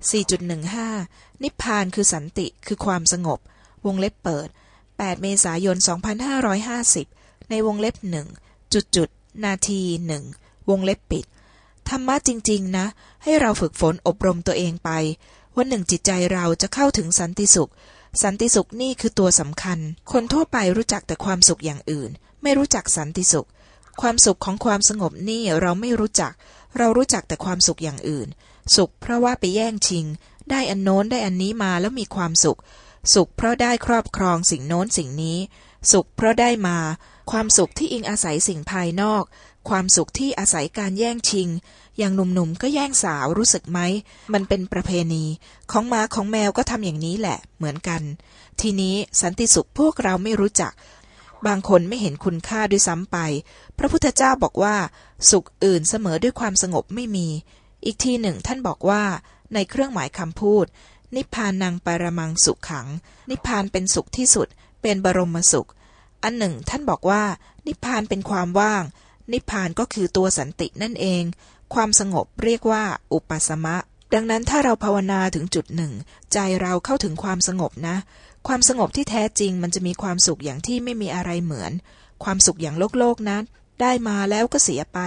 4.15 นิพพานคือสันติคือความสงบ วงเล็บเปิด 8 เมษายน 2550 ในวงเล็บหนึ่งจุดจุดนาทีหนึ่งวงเล็บปิด ธรรมะจริง ๆ นะ ให้เราฝึกฝนอบรมตัวเองไป วันหนึ่งจิตใจเราจะเข้าถึงสันติสุข สันติสุขนี่คือตัวสำคัญ คนทั่วไปรู้จักแต่ความสุขอย่างอื่น ไม่รู้จักสันติสุข ความสุขของความสงบนี่เราไม่รู้จัก เรารู้จักแต่ความสุขอย่างอื่น สุขเพราะว่าไปแย่งชิง ได้อันโน้นได้อันนี้มาแล้วมีความสุข สุขเพราะได้ครอบครองสิ่งโน้นสิ่งนี้ สุขเพราะได้มา ความสุขที่อิงอาศัยสิ่งภายนอก ความสุขที่อาศัยการแย่งชิง อย่างหนุ่มๆก็แย่งสาวรู้สึกไหม มันเป็นประเพณี ของหมาของแมวก็ทำอย่างนี้แหละ เหมือนกัน ทีนี้สันติสุขพวกเราไม่รู้จักบางคนไม่เห็นคุณค่าด้วยซ้ำไป พระพุทธเจ้าบอกว่า สุขอื่นเสมอด้วยความสงบไม่มี อีกทีหนึ่งท่านบอกว่าในเครื่องหมายคำพูด นิพพานังปรมังสุขขัง นิพพานเป็นสุขที่สุด เป็นบรมสุข อันหนึ่ง ท่านบอกว่า นิพพานเป็นความว่าง นิพพานก็คือตัวสันตินั่นเอง ความสงบเรียกว่า อุปสมะ ดังนั้นถ้าเราภาวนาถึงจุดหนึ่ง ใจเราเข้าถึงความสงบนะ ความสงบที่แท้จริงมันจะมีความสุขอย่างที่ไม่มีอะไรเหมือน ความสุขอย่างโลกโลกนั้น ได้มาแล้วก็เสียไป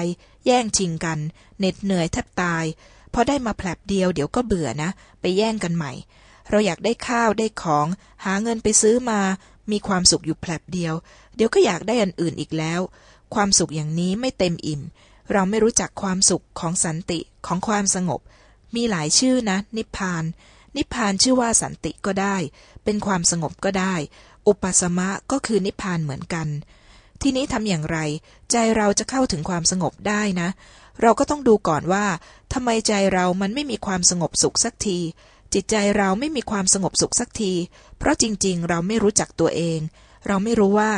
แย่งชิงกัน เหน็ดเหนื่อยแทบตาย พอได้มาแผลบเดียวเดี๋ยวก็เบื่อนะ ไปแย่งกันใหม่ เราอยากได้ข้าวได้ของ หาเงินไปซื้อมา มีความสุขอยู่แผลบเดียว เดี๋ยวก็อยากได้อันอื่นอีกแล้ว ความสุขอย่างนี้ไม่เต็มอิ่ม เราไม่รู้จักความสุขของสันติของความสงบ มีหลายชื่อนะ นิพพาน นิพพานชื่อว่าสันติก็ได้ เป็นความสงบก็ได้ อุปสมะก็คือนิพพานเหมือนกัน ทีนี้ทำอย่างไร ใจเราจะเข้าถึงความสงบได้นะ เราก็ต้องดูก่อนว่าทำไมใจเรามันไม่มีความสงบสุขสักที จิตใจเราไม่มีความสงบสุขสักที เพราะจริง ๆ เราไม่รู้จักตัวเอง เราไม่รู้ว่า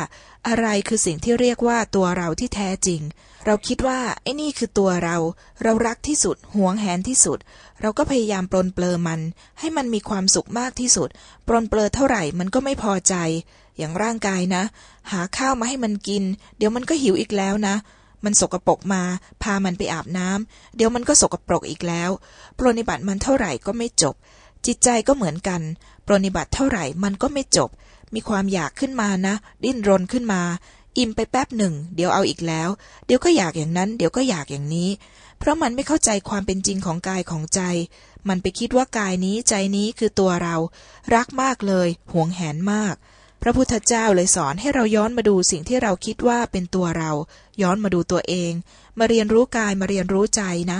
อะไรคือสิ่งที่เรียกว่าตัวเราที่แท้จริง เราคิดว่าไอ้นี่คือตัวเรา เรารักที่สุดหวงแหนที่สุด เราก็พยายามปลนเปลือมัน ให้มันมีความสุขมากที่สุด ปลนเปลือเท่าไหร่มันก็ไม่พอใจ อย่างร่างกายนะ หาข้าวมาให้มันกิน เดี๋ยวมันก็หิวอีกแล้วนะ มันสกรปรกมา พามันไปอาบน้ำเดี๋ยวมันก็สกปรกอีกแล้ว ปรนิบัติมันเท่าไหร่ก็ไม่จบ จิตใจก็เหมือนกัน ปรนิบัติเท่าไหร่มันก็ไม่จบ มีความอยากขึ้นมานะ ดิ้นรนขึ้นมา อิ่มไปแป๊บหนึ่ง เดี๋ยวเอาอีกแล้ว เดี๋ยวก็อยากอย่างนั้น เดี๋ยวก็อยากอย่างนี้ เพราะมันไม่เข้าใจความเป็นจริงของกายของใจมันไปคิดว่ากายนี้ใจนี้คือตัวเรา รักมากเลย หวงแหนมาก ระพุทธเจ้าเลยสอนให้เราย้อนมาดูสิ่งที่เราคิดว่าเป็นตัวเรา ย้อนมาดูตัวเอง มาเรียนรู้กายมาเรียนรู้ใจนะ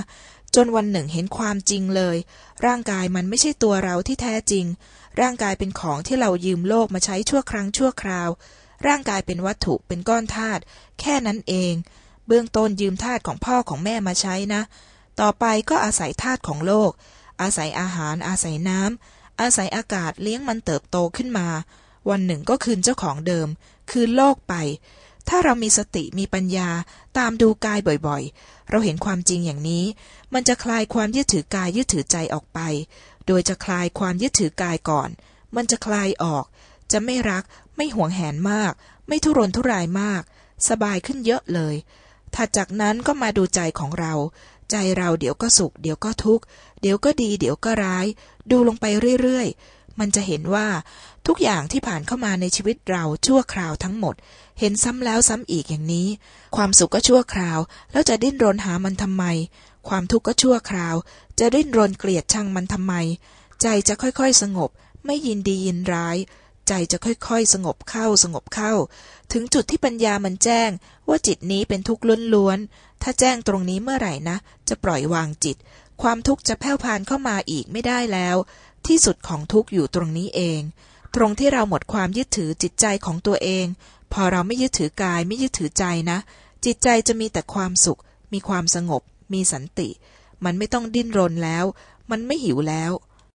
จนวันหนึ่งเห็นความจริงเลย ร่างกายมันไม่ใช่ตัวเราที่แท้จริง ร่างกายเป็นของที่เรายืมโลกมาใช้ชั่วครั้งชั่วคราว ร่างกายเป็นวัตถุเป็นก้อนธาตุแค่นั้นเอง เบื้องต้นยืมธาตุของพ่อของแม่มาใช้นะ ต่อไปก็อาศัยธาตุของโลก อาศัยอาหาร อาศัยน้ำอาศัยอากาศเลี้ยงมันเติบโตขึ้นมา วันหนึ่งก็คืนเจ้าของเดิม คืนโลกไป ถ้าเรามีสติมีปัญญาตามดูกายบ่อยๆ เราเห็นความจริงอย่างนี้ มันจะคลายความยึดถือกายยึดถือใจออกไป โดยจะคลายความยึดถือกายก่อน มันจะคลายออก จะไม่รัก ไม่หวงแหนมาก ไม่ทุรนทุรายมาก สบายขึ้นเยอะเลยถัดจากนั้นก็มาดูใจของเรา ใจเราเดี๋ยวก็สุข เดี๋ยวก็ทุกข์ เดี๋ยวก็ดี เดี๋ยวก็ร้าย ดูลงไปเรื่อย มันจะเห็นว่าทุกอย่างที่ผ่านเข้ามาในชีวิตเราชั่วคราวทั้งหมด เห็นซ้ำแล้วซ้ำอีกอย่างนี้ ความสุขก็ชั่วคราว แล้วจะดิ้นรนหามันทำไม ความทุกข์ก็ชั่วคราว จะดิ้นรนเกลียดชังมันทำไม ใจจะค่อยๆสงบ ไม่ยินดียินร้าย ใจจะค่อยๆ สงบเข้าสงบเข้า ถึงจุดที่ปัญญามันแจ้ง ว่าจิตนี้เป็นทุกข์ล้วนๆถ้าแจ้งตรงนี้เมื่อไหร่นะ จะปล่อยวางจิต ความทุกข์จะแผ่วพานเข้ามาอีกไม่ได้แล้ว ที่สุดของทุกข์อยู่ตรงนี้เอง ตรงที่เราหมดความยึดถือจิตใจของตัวเอง พอเราไม่ยึดถือกายไม่ยึดถือใจนะ จิตใจจะมีแต่ความสุข มีความสงบ มีสันติ มันไม่ต้องดิ้นรนแล้ว มันไม่หิวแล้ว